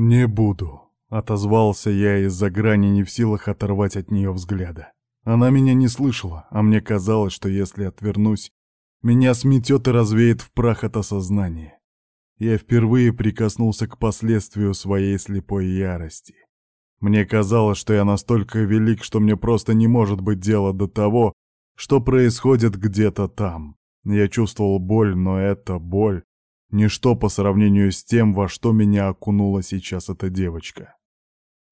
«Не буду», — отозвался я из-за грани не в силах оторвать от нее взгляда. Она меня не слышала, а мне казалось, что если отвернусь, меня сметет и развеет в прах от осознания. Я впервые прикоснулся к последствию своей слепой ярости. Мне казалось, что я настолько велик, что мне просто не может быть дела до того, что происходит где-то там. Я чувствовал боль, но эта боль — ничто по сравнению с тем, во что меня окунула сейчас эта девочка.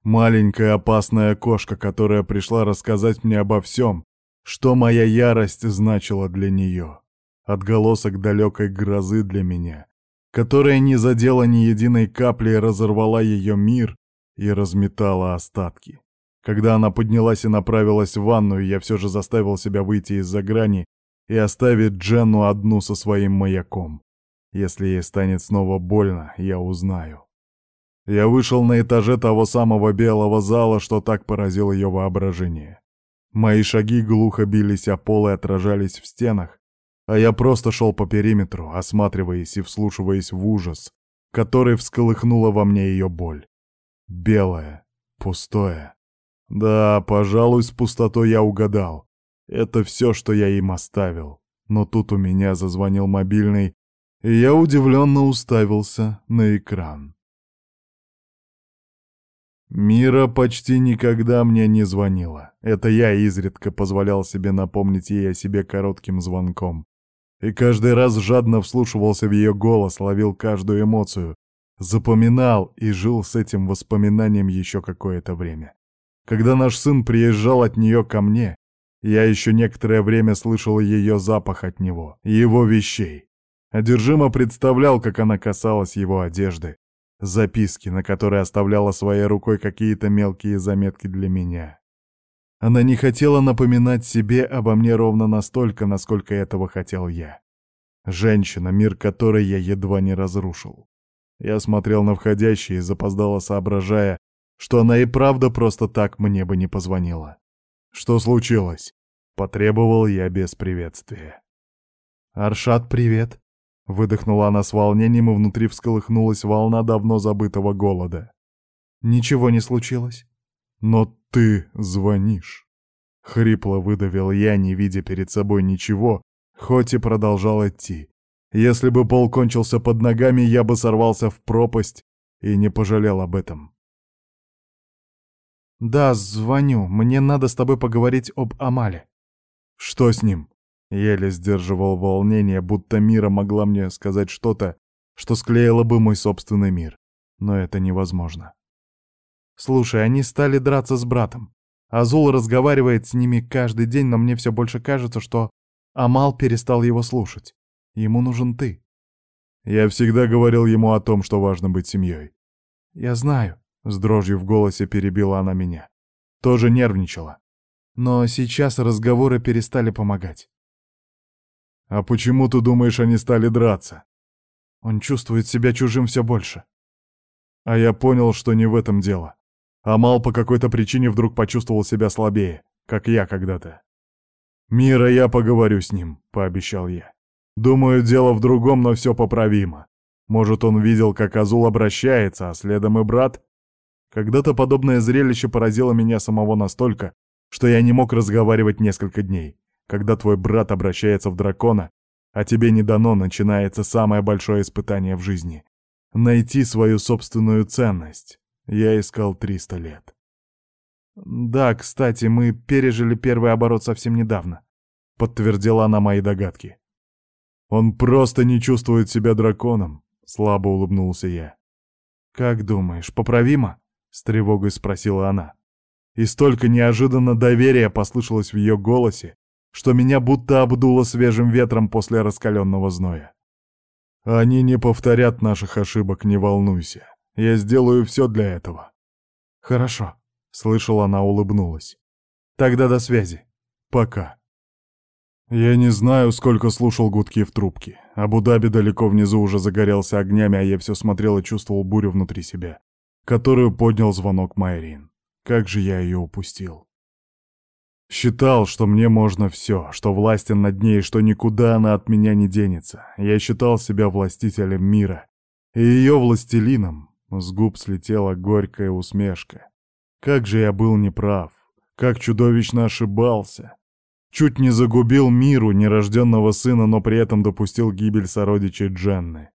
Маленькая опасная кошка, которая пришла рассказать мне обо всем, что моя ярость значила для нее. Отголосок далекой грозы для меня, которая не задела ни единой капли и разорвала ее мир и разметала остатки. Когда она поднялась и направилась в ванную, я все же заставил себя выйти из-за грани и оставить Дженну одну со своим маяком. Если ей станет снова больно, я узнаю. Я вышел на этаже того самого белого зала, что так поразил ее воображение. Мои шаги глухо бились о пол и отражались в стенах, а я просто шел по периметру, осматриваясь и вслушиваясь в ужас, который всколыхнула во мне ее боль. Белое, пустое. Да, пожалуй, с пустотой я угадал. Это все, что я им оставил. Но тут у меня зазвонил мобильный, и я удивленно уставился на экран. Мира почти никогда мне не звонила. Это я изредка позволял себе напомнить ей о себе коротким звонком. И каждый раз жадно вслушивался в ее голос, ловил каждую эмоцию, запоминал и жил с этим воспоминанием еще какое-то время. Когда наш сын приезжал от нее ко мне, я еще некоторое время слышал ее запах от него, его вещей. Одержимо представлял, как она касалась его одежды, записки, на которые оставляла своей рукой какие-то мелкие заметки для меня. Она не хотела напоминать себе обо мне ровно настолько, насколько этого хотел я. Женщина, мир которой я едва не разрушил. Я смотрел на входящие, запоздало соображая, что она и правда просто так мне бы не позвонила. «Что случилось?» — потребовал я без приветствия. «Аршат, привет!» Выдохнула она с волнением, и внутри всколыхнулась волна давно забытого голода. «Ничего не случилось?» «Но ты звонишь!» Хрипло выдавил я, не видя перед собой ничего, хоть и продолжал идти. Если бы пол кончился под ногами, я бы сорвался в пропасть и не пожалел об этом. «Да, звоню. Мне надо с тобой поговорить об Амале». «Что с ним?» Еле сдерживал волнение, будто Мира могла мне сказать что-то, что склеило бы мой собственный мир. Но это невозможно. Слушай, они стали драться с братом. Азул разговаривает с ними каждый день, но мне все больше кажется, что Амал перестал его слушать. Ему нужен ты. Я всегда говорил ему о том, что важно быть семьей. Я знаю, с дрожью в голосе перебила она меня. Тоже нервничала. Но сейчас разговоры перестали помогать. «А почему ты думаешь, они стали драться?» Он чувствует себя чужим все больше. А я понял, что не в этом дело. Амал по какой-то причине вдруг почувствовал себя слабее, как я когда-то. «Мира, я поговорю с ним», — пообещал я. «Думаю, дело в другом, но все поправимо. Может, он видел, как Азул обращается, а следом и брат?» Когда-то подобное зрелище поразило меня самого настолько, что я не мог разговаривать несколько дней. Когда твой брат обращается в дракона, а тебе не дано, начинается самое большое испытание в жизни. Найти свою собственную ценность. Я искал 300 лет. Да, кстати, мы пережили первый оборот совсем недавно. Подтвердила она мои догадки. Он просто не чувствует себя драконом, слабо улыбнулся я. Как думаешь, поправимо? С тревогой спросила она. И столько неожиданно доверия послышалось в ее голосе, что меня будто обдуло свежим ветром после раскаленного зноя. Они не повторят наших ошибок, не волнуйся. Я сделаю все для этого. Хорошо, слышала она улыбнулась. Тогда до связи. Пока. Я не знаю, сколько слушал гудки в трубке. Абу-Даби далеко внизу уже загорелся огнями, а я все смотрел и чувствовал бурю внутри себя, которую поднял звонок Майрин. Как же я ее упустил. Считал, что мне можно все, что властен над ней, что никуда она от меня не денется. Я считал себя властителем мира и ее властелином, С губ слетела горькая усмешка. Как же я был неправ, как чудовищно ошибался. Чуть не загубил миру нерожденного сына, но при этом допустил гибель сородичей Дженны.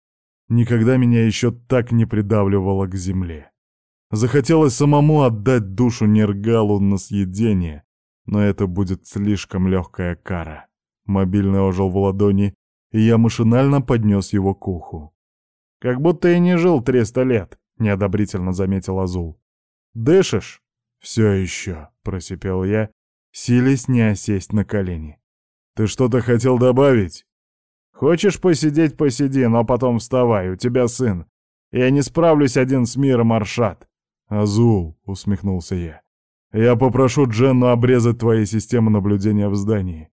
Никогда меня еще так не придавливало к земле. Захотелось самому отдать душу Нергалу на съедение, но это будет слишком легкая кара. Мобильный ожил в ладони, и я машинально поднес его к уху. «Как будто и не жил триста лет», — неодобрительно заметил Азул. «Дышишь?» «Все еще», — просипел я, силясь не осесть на колени. «Ты что-то хотел добавить?» «Хочешь посидеть — посиди, но потом вставай, у тебя сын. Я не справлюсь один с миром, Аршат». «Азул», — усмехнулся я, — «я попрошу Дженну обрезать твои системы наблюдения в здании.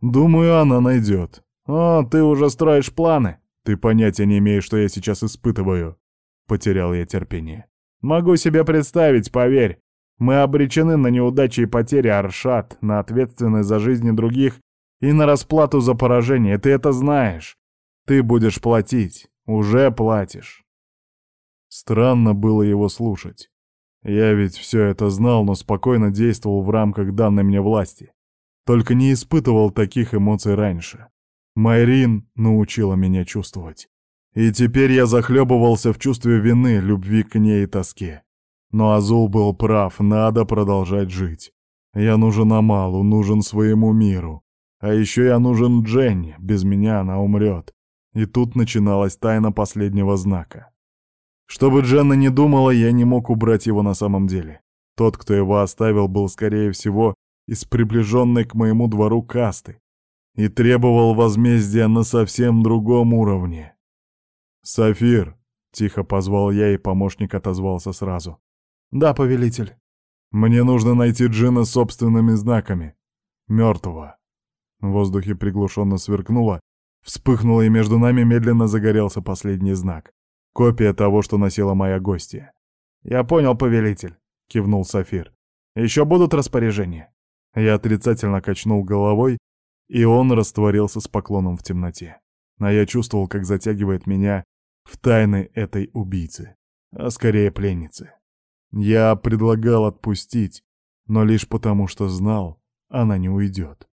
Думаю, она найдет». «О, ты уже строишь планы?» «Ты понятия не имеешь, что я сейчас испытываю». Потерял я терпение. «Могу себе представить, поверь. Мы обречены на неудачи и потери, Аршат, на ответственность за жизни других и на расплату за поражение. Ты это знаешь. Ты будешь платить. Уже платишь. Странно было его слушать. Я ведь все это знал, но спокойно действовал в рамках данной мне власти. Только не испытывал таких эмоций раньше. Майрин научила меня чувствовать. И теперь я захлебывался в чувстве вины, любви к ней и тоске. Но Азул был прав, надо продолжать жить. Я нужен Амалу, нужен своему миру. А еще я нужен Дженни, без меня она умрет. И тут начиналась тайна последнего знака. Чтобы Дженна не думала, я не мог убрать его на самом деле. Тот, кто его оставил, был, скорее всего, из приближенной к моему двору касты и требовал возмездия на совсем другом уровне. «Сафир!» — тихо позвал я, и помощник отозвался сразу. «Да, повелитель». «Мне нужно найти Джина собственными знаками. Мертвого». В воздухе приглушенно сверкнуло, вспыхнуло, и между нами медленно загорелся последний знак. Копия того, что носила моя гостья. «Я понял, повелитель», — кивнул Сафир. «Еще будут распоряжения?» Я отрицательно качнул головой, и он растворился с поклоном в темноте. А я чувствовал, как затягивает меня в тайны этой убийцы, а скорее пленницы. Я предлагал отпустить, но лишь потому, что знал, она не уйдет.